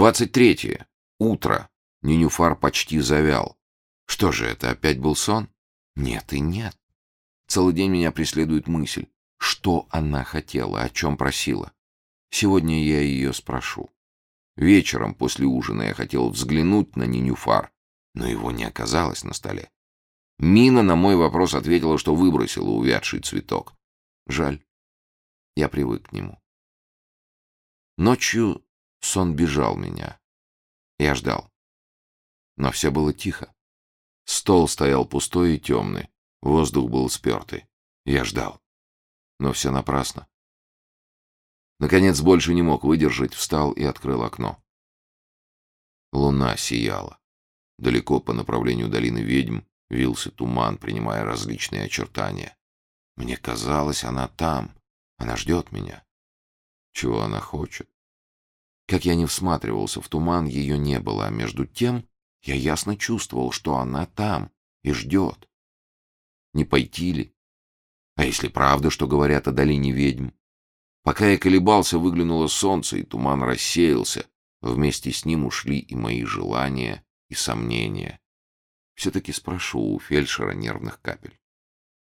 Двадцать третье. Утро. Нюнюфар почти завял. Что же это, опять был сон? Нет и нет. Целый день меня преследует мысль. Что она хотела, о чем просила? Сегодня я ее спрошу. Вечером после ужина я хотел взглянуть на Нинюфар, но его не оказалось на столе. Мина на мой вопрос ответила, что выбросила увядший цветок. Жаль. Я привык к нему. Ночью сон бежал меня. Я ждал. Но все было тихо. Стол стоял пустой и темный. Воздух был спертый. Я ждал. Но все напрасно. Наконец больше не мог выдержать, встал и открыл окно. Луна сияла. Далеко по направлению долины ведьм вился туман, принимая различные очертания. Мне казалось, она там. Она ждет меня. Чего она хочет? Как я не всматривался в туман, ее не было, а между тем я ясно чувствовал, что она там и ждет. Не пойти ли? А если правда, что говорят о долине ведьм? Пока я колебался, выглянуло солнце, и туман рассеялся. Вместе с ним ушли и мои желания, и сомнения. Все-таки спрошу у фельдшера нервных капель.